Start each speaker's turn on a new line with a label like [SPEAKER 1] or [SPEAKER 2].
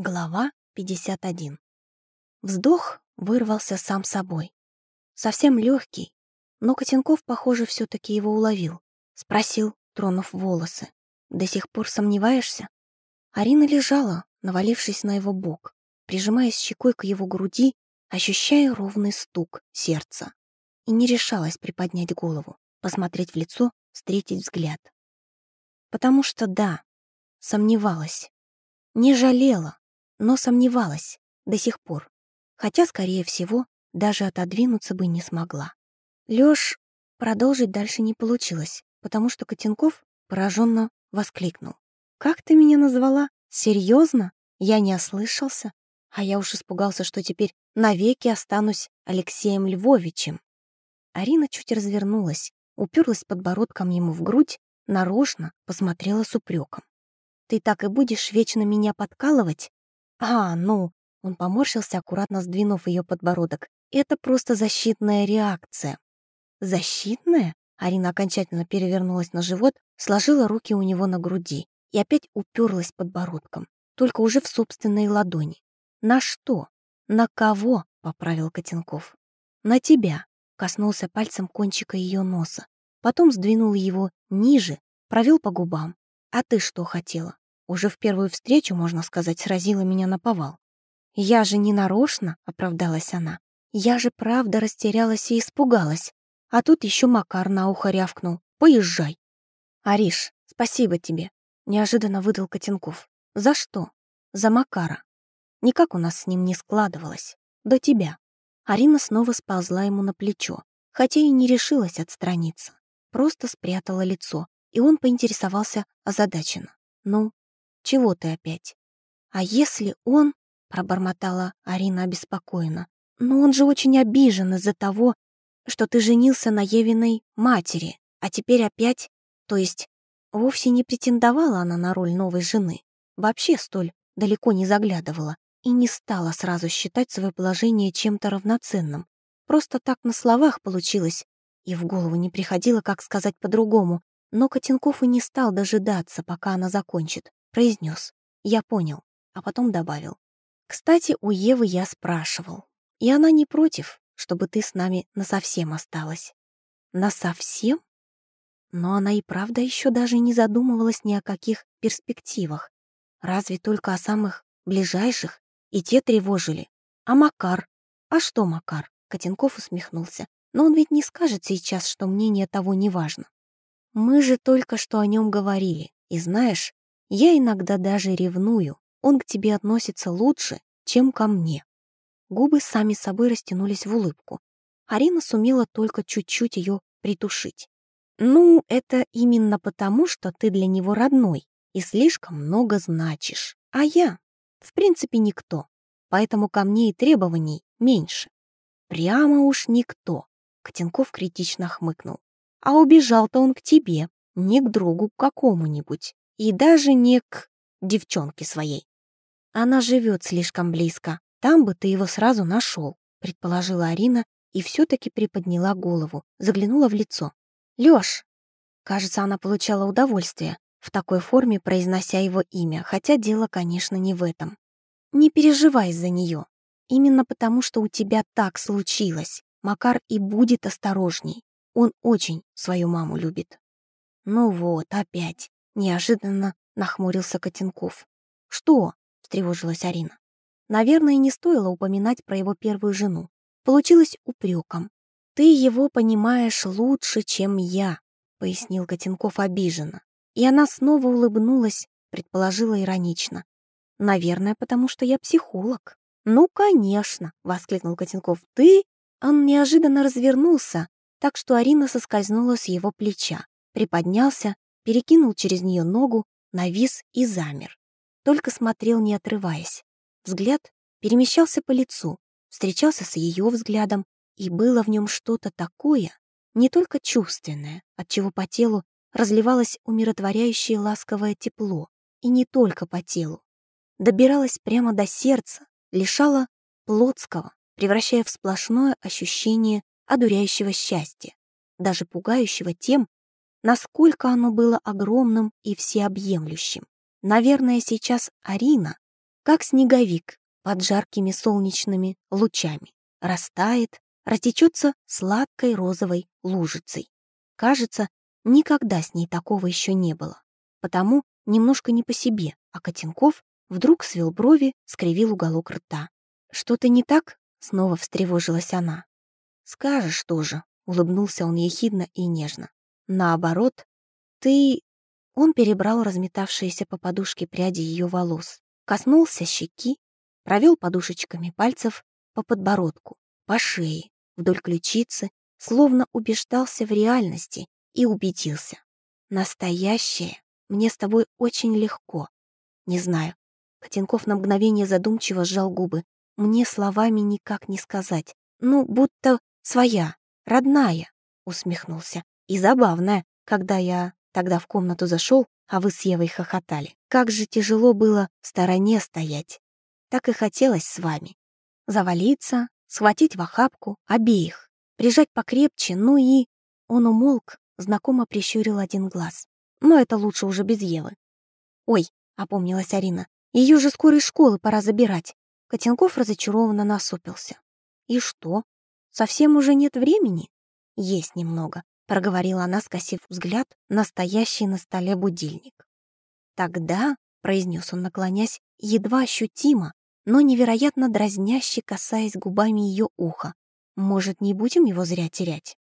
[SPEAKER 1] Глава 51. Вздох вырвался сам собой. Совсем легкий, но Котенков, похоже, все таки его уловил. Спросил, тронув волосы. «До сих пор сомневаешься?» Арина лежала, навалившись на его бок, прижимаясь щекой к его груди, ощущая ровный стук сердца. И не решалась приподнять голову, посмотреть в лицо, встретить взгляд. Потому что да, сомневалась. Не жалела, но сомневалась до сих пор, хотя, скорее всего, даже отодвинуться бы не смогла. Лёш продолжить дальше не получилось, потому что Котенков пораженно воскликнул. «Как ты меня назвала? Серьезно? Я не ослышался? А я уж испугался, что теперь навеки останусь Алексеем Львовичем». Арина чуть развернулась, уперлась подбородком ему в грудь, нарочно посмотрела с упреком. «Ты так и будешь вечно меня подкалывать? «А, ну...» Он поморщился, аккуратно сдвинув ее подбородок. «Это просто защитная реакция». «Защитная?» Арина окончательно перевернулась на живот, сложила руки у него на груди и опять уперлась подбородком, только уже в собственной ладони. «На что? На кого?» — поправил Котенков. «На тебя», — коснулся пальцем кончика ее носа. Потом сдвинул его ниже, провел по губам. «А ты что хотела? Уже в первую встречу, можно сказать, сразила меня на повал. «Я же не нарочно», — оправдалась она. «Я же правда растерялась и испугалась. А тут еще Макар на ухо рявкнул. Поезжай». «Ариш, спасибо тебе», — неожиданно выдал Котенков. «За что?» «За Макара. Никак у нас с ним не складывалось. До тебя». Арина снова сползла ему на плечо, хотя и не решилась отстраниться. Просто спрятала лицо, и он поинтересовался озадаченно. «Ну, чего ты опять? А если он, пробормотала Арина обеспокоенно, но он же очень обижен из-за того, что ты женился на Евиной матери, а теперь опять, то есть вовсе не претендовала она на роль новой жены, вообще столь далеко не заглядывала и не стала сразу считать свое положение чем-то равноценным. Просто так на словах получилось, и в голову не приходило, как сказать по-другому, но Котенков и не стал дожидаться, пока она закончит произнес. Я понял, а потом добавил. Кстати, у Евы я спрашивал. И она не против, чтобы ты с нами насовсем осталась. Насовсем? Но она и правда еще даже не задумывалась ни о каких перспективах. Разве только о самых ближайших, и те тревожили. А Макар? А что Макар? Котенков усмехнулся. Но он ведь не скажет сейчас, что мнение того не важно. Мы же только что о нем говорили. И знаешь, я иногда даже ревную. Он к тебе относится лучше, чем ко мне. Губы сами собой растянулись в улыбку. Арина сумела только чуть-чуть ее притушить. «Ну, это именно потому, что ты для него родной и слишком много значишь. А я, в принципе, никто. Поэтому ко мне и требований меньше». «Прямо уж никто», — Котенков критично хмыкнул. «А убежал-то он к тебе, не к другу какому-нибудь. И даже не к девчонке своей. Она живет слишком близко. Там бы ты его сразу нашел, предположила Арина и все-таки приподняла голову, заглянула в лицо. Лёш! Кажется, она получала удовольствие в такой форме, произнося его имя, хотя дело, конечно, не в этом. Не переживай за нее. Именно потому, что у тебя так случилось. Макар и будет осторожней. Он очень свою маму любит. Ну вот, опять. Неожиданно нахмурился Котенков. «Что?» — встревожилась Арина. Наверное, не стоило упоминать про его первую жену. Получилось упреком. «Ты его понимаешь лучше, чем я», — пояснил Котенков обиженно. И она снова улыбнулась, предположила иронично. «Наверное, потому что я психолог». «Ну, конечно!» — воскликнул Котенков. «Ты...» Он неожиданно развернулся, так что Арина соскользнула с его плеча, приподнялся перекинул через нее ногу, навис и замер. Только смотрел, не отрываясь. Взгляд перемещался по лицу, встречался с ее взглядом, и было в нем что-то такое, не только чувственное, от чего по телу разливалось умиротворяющее ласковое тепло, и не только по телу. Добиралось прямо до сердца, лишало плотского, превращая в сплошное ощущение одуряющего счастья, даже пугающего тем, насколько оно было огромным и всеобъемлющим. Наверное, сейчас Арина, как снеговик под жаркими солнечными лучами. Растает, растечется сладкой розовой лужицей. Кажется, никогда с ней такого еще не было. Потому немножко не по себе, а Котенков вдруг свел брови, скривил уголок рта. «Что-то не так?» — снова встревожилась она. «Скажешь тоже», — улыбнулся он ехидно и нежно. «Наоборот, ты...» Он перебрал разметавшиеся по подушке пряди ее волос, коснулся щеки, провел подушечками пальцев по подбородку, по шее, вдоль ключицы, словно убеждался в реальности и убедился. Настоящее мне с тобой очень легко. Не знаю. Котенков на мгновение задумчиво сжал губы. Мне словами никак не сказать. Ну, будто своя, родная, усмехнулся. И забавная, когда я тогда в комнату зашел, а вы с Евой хохотали. Как же тяжело было в стороне стоять. Так и хотелось с вами. Завалиться, схватить в охапку обеих, прижать покрепче, ну и... Он умолк, знакомо прищурил один глаз. Но это лучше уже без Евы. «Ой», — опомнилась Арина, — «ее же скоро из школы пора забирать». Котенков разочарованно насупился. «И что? Совсем уже нет времени?» «Есть немного», — проговорила она, скосив взгляд на стоящий на столе будильник. «Тогда», — произнес он, наклонясь, едва ощутимо, но невероятно дразняще касаясь губами ее уха, «может, не будем его зря терять?»